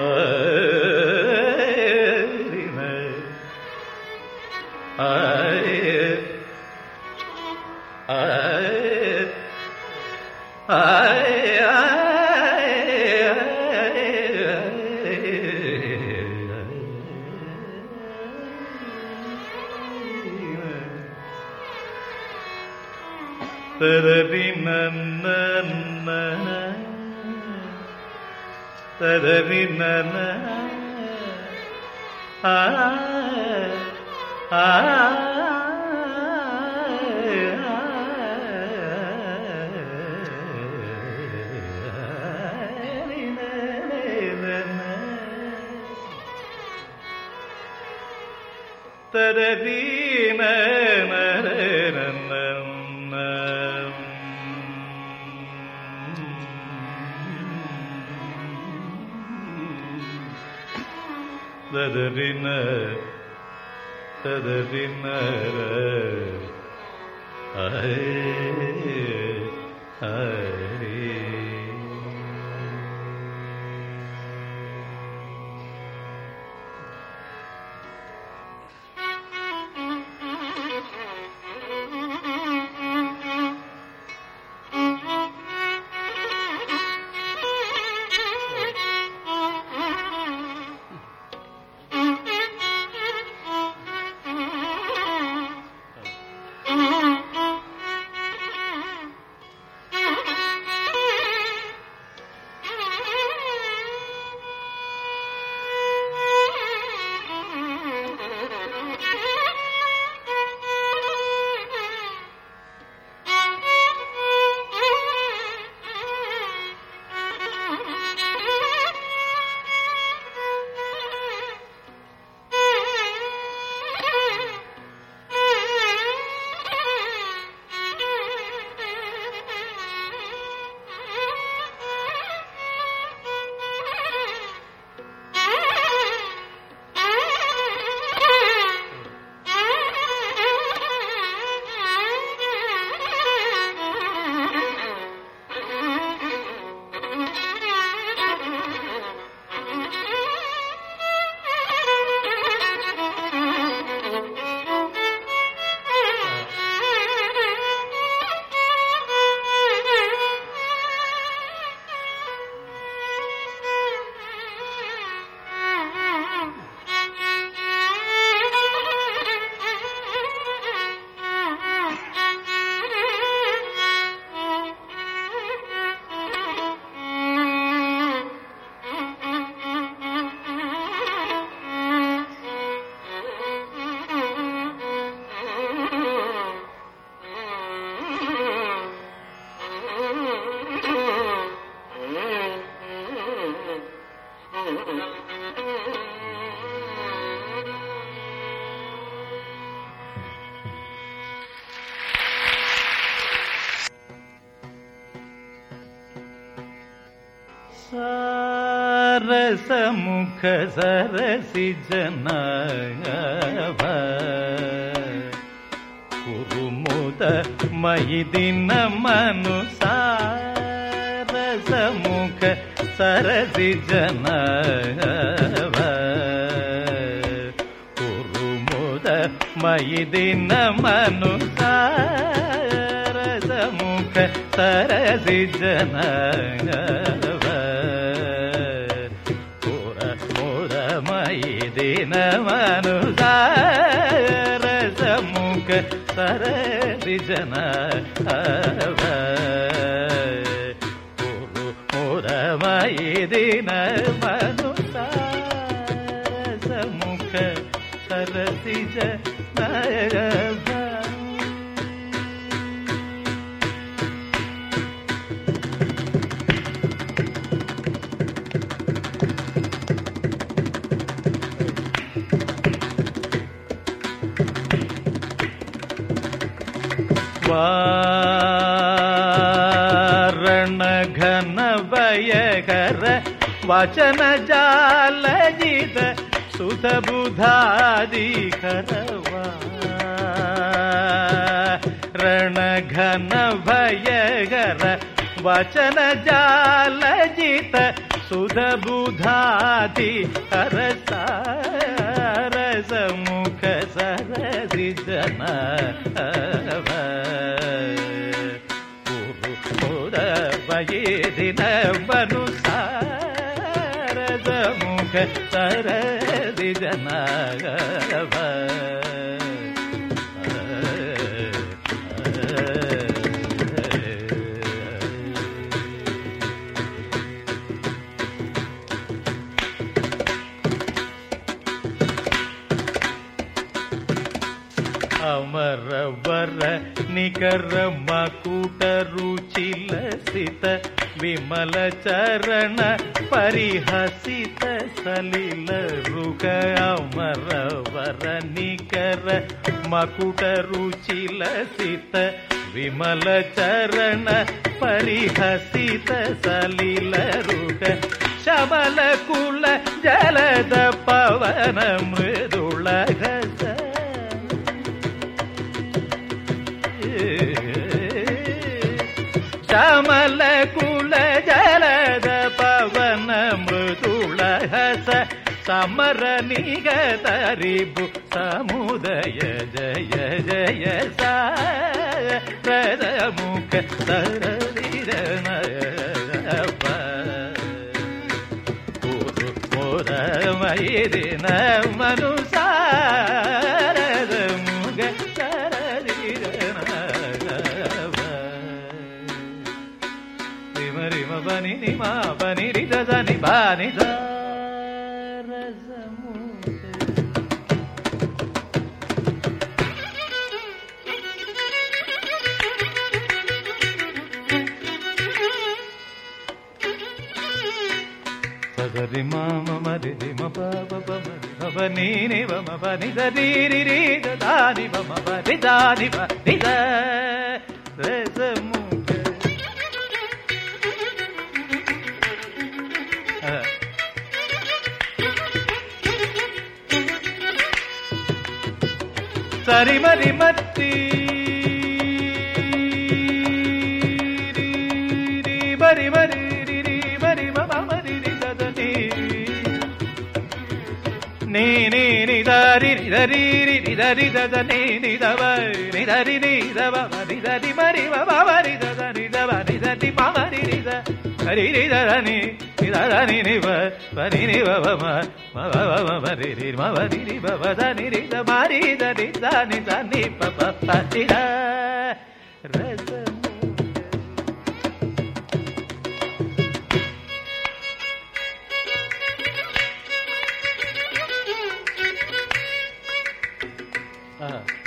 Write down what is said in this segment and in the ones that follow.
Uh... Tere bina na, ததறின ததறின ஐ சமுக சரசி ஜனவ குருமுத மயிதின மனுசார சமுக சரசி ஜனவ குருமுத மயிதின மனுசார சமுக சரசி ஜனவ ಮನುಜಾರಸಮುಖ ಸರರಿ ಜನ ಮುರಮಯ ದಿನ ಮನುಸಾರಸಮುಖ ಸರಸಿ ಜನ वारणघनवयकर वचनजालजित जालीत सुध वचनजालजित सुधबुधादि वाचन जाल ஜன வயதின வனு சாரத முக சரதி ஜனவ ಹರ ವರ ನಿಕರ ಮಕುಟ ರುಚಿಲ ಸಿತ ವಿಮಲ ಚರಣ ಪರಿಹಸಿತ ಸಲಿಲ ರುಗ ಅಮರ ವರ ನಿಕರ ಮಕುಟ ರುಚಿಲ ಸಿತ ವಿಮಲ ಚರಣ ಪರಿಹಸಿತ ಸಲಿಲ ರುಗ ಶಬಲ ಕುಲ ಜಲದ ಪವನ ಮೃದುಳಗ రుచిల సిత విమల చరణ పరిహసిత సలిల రుగ శమల కుల జలద పవన మృదుళ ఘస శ్యామల కుల దని సదరి మామ మరి రిమ పాప మరి మమ నీ ని బని దరి రి రి దాని మమ బని దాని బని மறிமறி மத்தி. నీ ని దరి ని దరి రి ని దరి దరి ని దవ ని దరి మరి మమ మరి దద ని దవ ని దరి మమ రి ని ద హరి రి దద ని ని దద ని ని వ పరి ని వ మ మ రి రి రి రి మ వ రి ద మ ద ని ద ని ద ని ప ప ప ని ద రసము Uh-huh.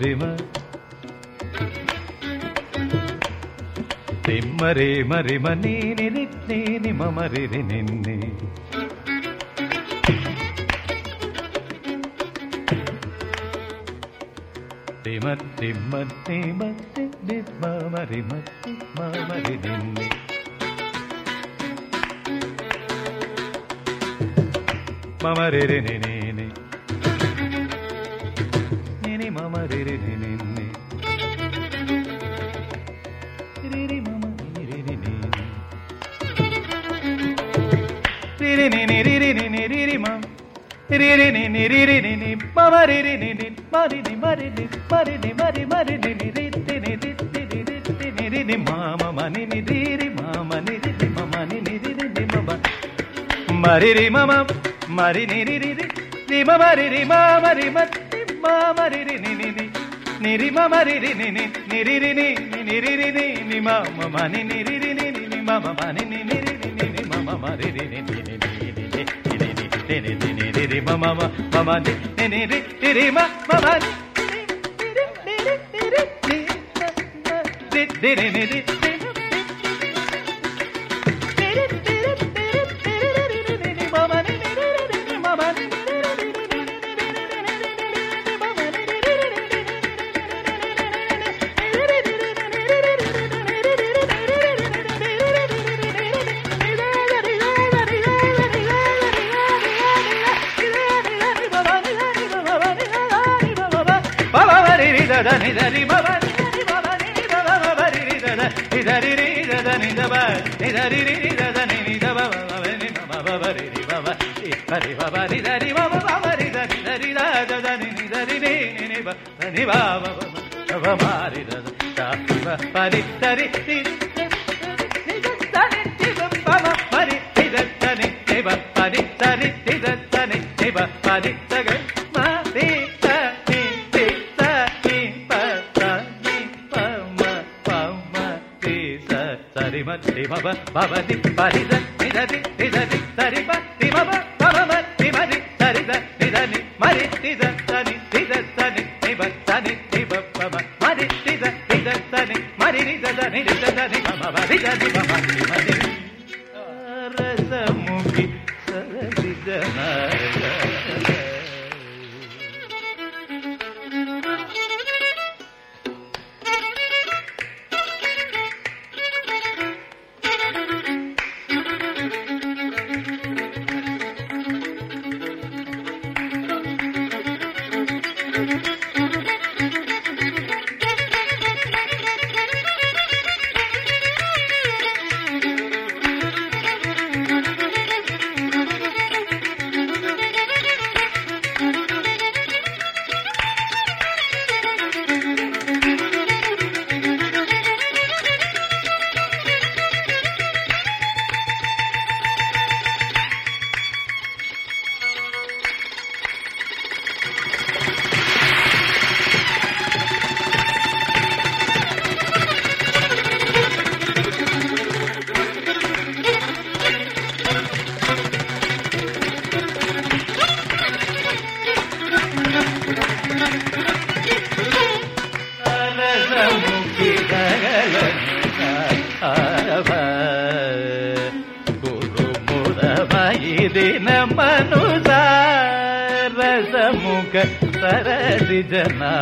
ప్రేమ. తిమ్మరే మరి మనీ నిత్నేని మమరి నిన్నే. మత్తి మత్తి మత్తి మరి మత్తి మమరి నిన్నే. ರಿರಿ ನಿನ್ನೆ ರಿರಿ ಮಮ ರಿರಿ ನಿನ್ನೆ ರಿರಿ ನಿನ್ನೆ ರಿರಿ ನಿನ್ನೆ ರಿರಿ ಮಮ ರಿರಿ ನಿನ್ನೆ ರಿರಿ ನಿನ್ನೆ ಮಮ ರಿರಿ ನಿನ್ನೆ ಮರಿನಿ ಮರಿನಿ ಮರಿನಿ ಮರಿ ಮರಿ ನಿನಿ ರಿತ್ತಿ ನಿ ರಿತ್ತಿ ನಿ ರಿತ್ತಿ ನಿ ರಿನಿ ಮಾಮ ಮನಿ ನಿ ರಿರಿ ಮಾಮ ನಿ ರಿರಿ ಮಮ ನಿ ನಿ ರಿರಿ ನಿ ಮಮ ಮರಿರಿ ಮಮ ಮರಿ ನಿ ರಿರಿ ರಿ ಮಮ ರಿರಿ ಮಾಮ ರಿ ಮತ್ತಿ ಮಾಮ ರಿರಿ ನಿನಿ నిరిమమరిరి నిని నిరిరిని నిరిరిని నిమ మమని నిరిరిని నిని మమ మని నిరిరిని నిని మమ మరిరి నిని నిని నిని నిరి మమ మమ నిని నిరి మమ మమ నిరి నిరి నిరి నిరి నిరి నిరి రి రి రి ద ని ని ద బ బ బ ని బ బ బ రి రి బ బ రి రి బ బ రి ద రి బ బ பவ பவதி பரிதன் Thank you. దిన మనుదా రసముఖ సరసి జనా